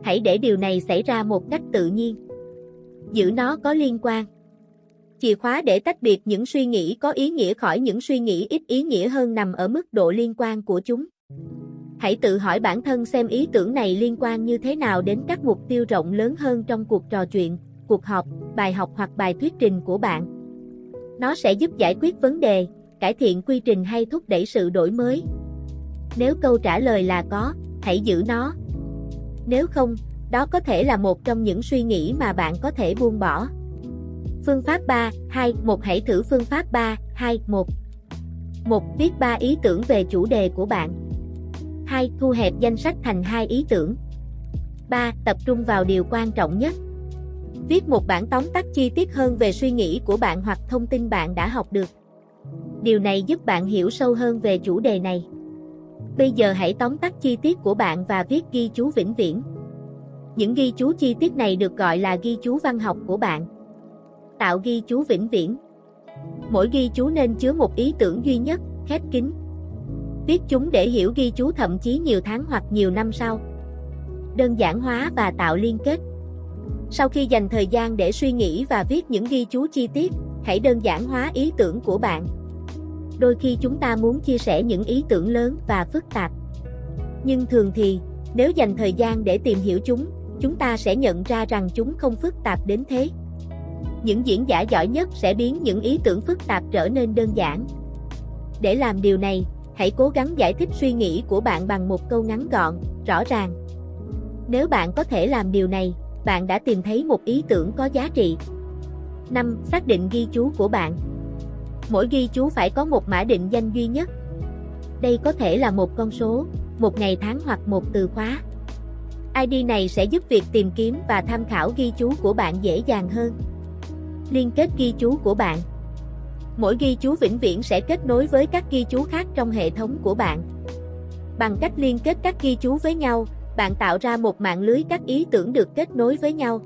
Hãy để điều này xảy ra một cách tự nhiên. Giữ nó có liên quan. Chìa khóa để tách biệt những suy nghĩ có ý nghĩa khỏi những suy nghĩ ít ý nghĩa hơn nằm ở mức độ liên quan của chúng. Hãy tự hỏi bản thân xem ý tưởng này liên quan như thế nào đến các mục tiêu rộng lớn hơn trong cuộc trò chuyện, cuộc họp, bài học hoặc bài thuyết trình của bạn. Nó sẽ giúp giải quyết vấn đề, cải thiện quy trình hay thúc đẩy sự đổi mới. Nếu câu trả lời là có, hãy giữ nó. Nếu không, đó có thể là một trong những suy nghĩ mà bạn có thể buông bỏ. Phương pháp 3, 2, 1 Hãy thử phương pháp 3, 2, 1 1. Viết 3 ý tưởng về chủ đề của bạn 2. Thu hẹp danh sách thành 2 ý tưởng 3. Tập trung vào điều quan trọng nhất Viết một bản tóm tắt chi tiết hơn về suy nghĩ của bạn hoặc thông tin bạn đã học được Điều này giúp bạn hiểu sâu hơn về chủ đề này Bây giờ hãy tóm tắt chi tiết của bạn và viết ghi chú vĩnh viễn Những ghi chú chi tiết này được gọi là ghi chú văn học của bạn Tạo ghi chú vĩnh viễn Mỗi ghi chú nên chứa một ý tưởng duy nhất, khép kín Viết chúng để hiểu ghi chú thậm chí nhiều tháng hoặc nhiều năm sau. Đơn giản hóa và tạo liên kết. Sau khi dành thời gian để suy nghĩ và viết những ghi chú chi tiết, hãy đơn giản hóa ý tưởng của bạn. Đôi khi chúng ta muốn chia sẻ những ý tưởng lớn và phức tạp. Nhưng thường thì, nếu dành thời gian để tìm hiểu chúng, chúng ta sẽ nhận ra rằng chúng không phức tạp đến thế. Những diễn giả giỏi nhất sẽ biến những ý tưởng phức tạp trở nên đơn giản. Để làm điều này, hãy cố gắng giải thích suy nghĩ của bạn bằng một câu ngắn gọn, rõ ràng. Nếu bạn có thể làm điều này, bạn đã tìm thấy một ý tưởng có giá trị. 5. Xác định ghi chú của bạn. Mỗi ghi chú phải có một mã định danh duy nhất. Đây có thể là một con số, một ngày tháng hoặc một từ khóa. ID này sẽ giúp việc tìm kiếm và tham khảo ghi chú của bạn dễ dàng hơn. Liên kết ghi chú của bạn Mỗi ghi chú vĩnh viễn sẽ kết nối với các ghi chú khác trong hệ thống của bạn. Bằng cách liên kết các ghi chú với nhau, bạn tạo ra một mạng lưới các ý tưởng được kết nối với nhau.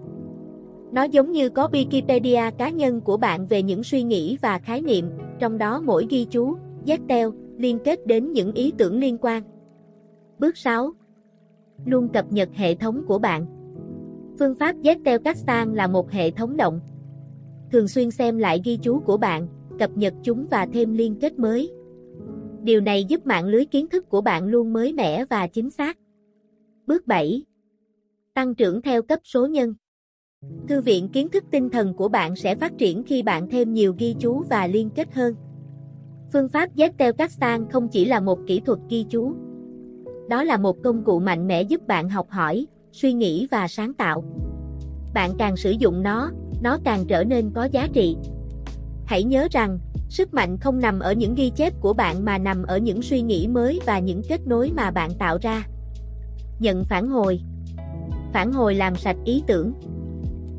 Nó giống như có Wikipedia cá nhân của bạn về những suy nghĩ và khái niệm, trong đó mỗi ghi chú, Zettel, liên kết đến những ý tưởng liên quan. Bước 6. Luôn cập nhật hệ thống của bạn. Phương pháp Zettel Castan là một hệ thống động. Thường xuyên xem lại ghi chú của bạn, cập nhật chúng và thêm liên kết mới. Điều này giúp mạng lưới kiến thức của bạn luôn mới mẻ và chính xác. Bước 7. Tăng trưởng theo cấp số nhân. Thư viện kiến thức tinh thần của bạn sẽ phát triển khi bạn thêm nhiều ghi chú và liên kết hơn. Phương pháp Zettelkastan không chỉ là một kỹ thuật ghi chú. Đó là một công cụ mạnh mẽ giúp bạn học hỏi, suy nghĩ và sáng tạo. Bạn càng sử dụng nó, nó càng trở nên có giá trị. Hãy nhớ rằng, sức mạnh không nằm ở những ghi chép của bạn mà nằm ở những suy nghĩ mới và những kết nối mà bạn tạo ra. Nhận phản hồi Phản hồi làm sạch ý tưởng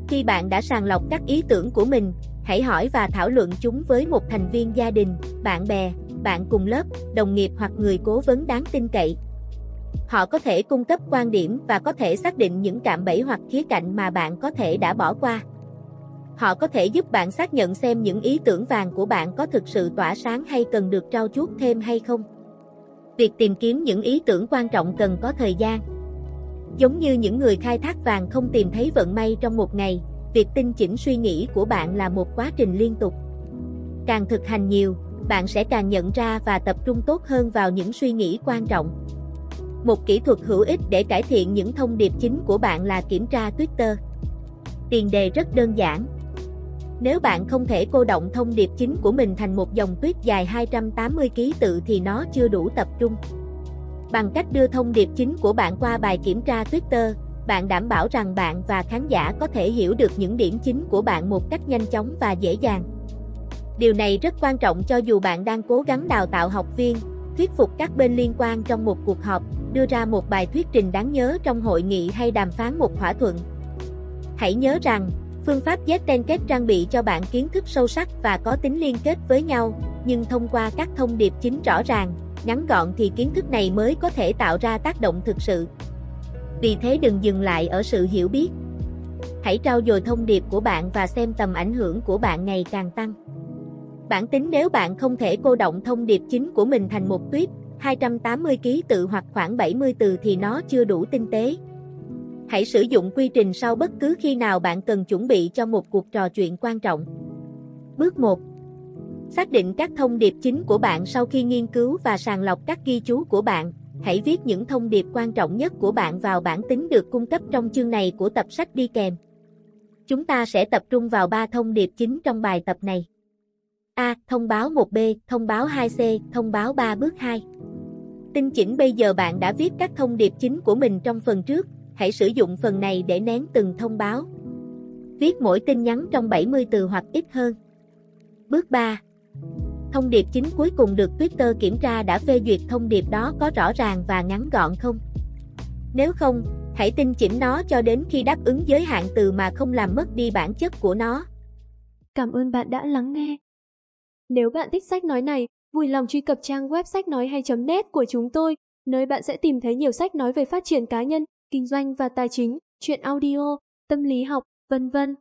Khi bạn đã sàng lọc các ý tưởng của mình, hãy hỏi và thảo luận chúng với một thành viên gia đình, bạn bè, bạn cùng lớp, đồng nghiệp hoặc người cố vấn đáng tin cậy. Họ có thể cung cấp quan điểm và có thể xác định những cạm bẫy hoặc khía cạnh mà bạn có thể đã bỏ qua. Họ có thể giúp bạn xác nhận xem những ý tưởng vàng của bạn có thực sự tỏa sáng hay cần được trau chuốt thêm hay không. Việc tìm kiếm những ý tưởng quan trọng cần có thời gian. Giống như những người khai thác vàng không tìm thấy vận may trong một ngày, việc tinh chỉnh suy nghĩ của bạn là một quá trình liên tục. Càng thực hành nhiều, bạn sẽ càng nhận ra và tập trung tốt hơn vào những suy nghĩ quan trọng. Một kỹ thuật hữu ích để cải thiện những thông điệp chính của bạn là kiểm tra Twitter. Tiền đề rất đơn giản. Nếu bạn không thể cô động thông điệp chính của mình thành một dòng tuyết dài 280 ký tự thì nó chưa đủ tập trung. Bằng cách đưa thông điệp chính của bạn qua bài kiểm tra Twitter, bạn đảm bảo rằng bạn và khán giả có thể hiểu được những điểm chính của bạn một cách nhanh chóng và dễ dàng. Điều này rất quan trọng cho dù bạn đang cố gắng đào tạo học viên, thuyết phục các bên liên quan trong một cuộc họp, đưa ra một bài thuyết trình đáng nhớ trong hội nghị hay đàm phán một thỏa thuận. Hãy nhớ rằng, phương pháp Z trang bị cho bạn kiến thức sâu sắc và có tính liên kết với nhau, nhưng thông qua các thông điệp chính rõ ràng, ngắn gọn thì kiến thức này mới có thể tạo ra tác động thực sự. Vì thế đừng dừng lại ở sự hiểu biết. Hãy trao dồi thông điệp của bạn và xem tầm ảnh hưởng của bạn ngày càng tăng. Bản tính nếu bạn không thể cô động thông điệp chính của mình thành một tuyết, 280 ký tự hoặc khoảng 70 từ thì nó chưa đủ tinh tế. Hãy sử dụng quy trình sau bất cứ khi nào bạn cần chuẩn bị cho một cuộc trò chuyện quan trọng. Bước 1. Xác định các thông điệp chính của bạn sau khi nghiên cứu và sàng lọc các ghi chú của bạn. Hãy viết những thông điệp quan trọng nhất của bạn vào bản tính được cung cấp trong chương này của tập sách đi kèm. Chúng ta sẽ tập trung vào ba thông điệp chính trong bài tập này. A. Thông báo 1B, thông báo 2C, thông báo 3 bước 2. Tinh chỉnh bây giờ bạn đã viết các thông điệp chính của mình trong phần trước, hãy sử dụng phần này để nén từng thông báo. Viết mỗi tin nhắn trong 70 từ hoặc ít hơn. Bước 3. Thông điệp chính cuối cùng được Twitter kiểm tra đã phê duyệt thông điệp đó có rõ ràng và ngắn gọn không? Nếu không, hãy tinh chỉnh nó cho đến khi đáp ứng giới hạn từ mà không làm mất đi bản chất của nó. Cảm ơn bạn đã lắng nghe. Nếu bạn thích sách nói này, vui lòng truy cập trang web sách nói hay.net của chúng tôi, nơi bạn sẽ tìm thấy nhiều sách nói về phát triển cá nhân, kinh doanh và tài chính, chuyện audio, tâm lý học, vân vân.